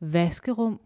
vaskerum